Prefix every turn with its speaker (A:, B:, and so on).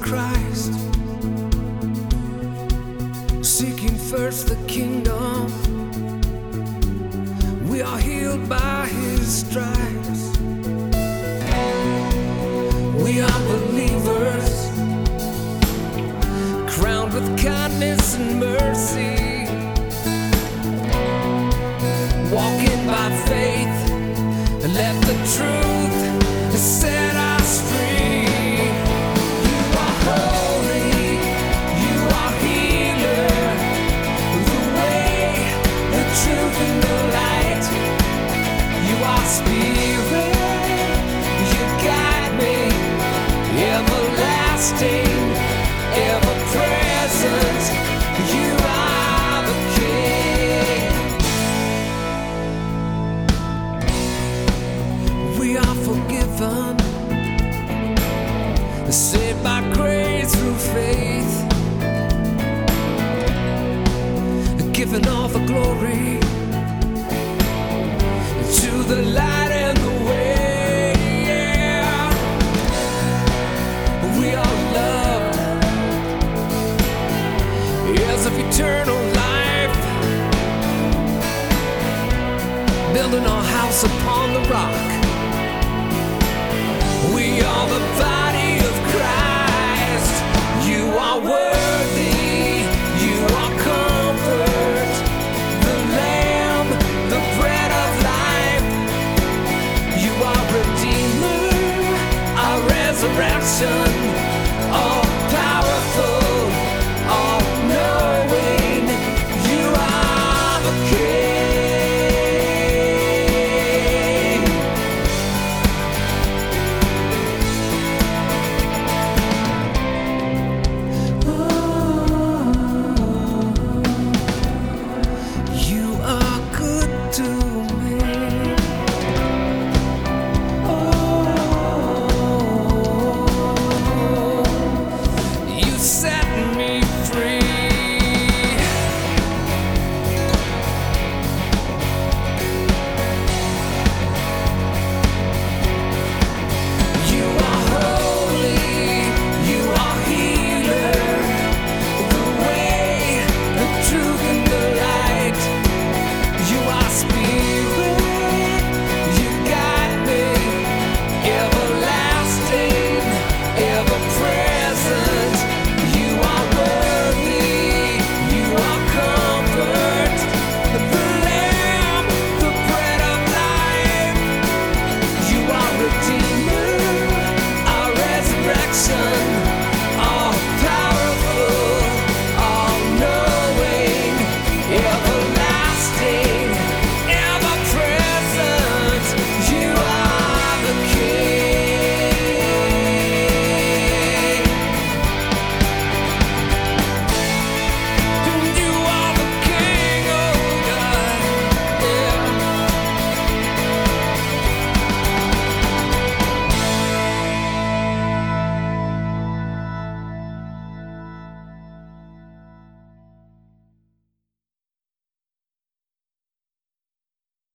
A: Christ. Seeking first the kingdom, we are healed by his stripes. Saved by grace through faith, given all the glory to the light as of eternal life, building our house upon the rock. We are the body of Christ. You are worthy. You are comfort. The Lamb, the bread of life. You are Redeemer, our resurrection.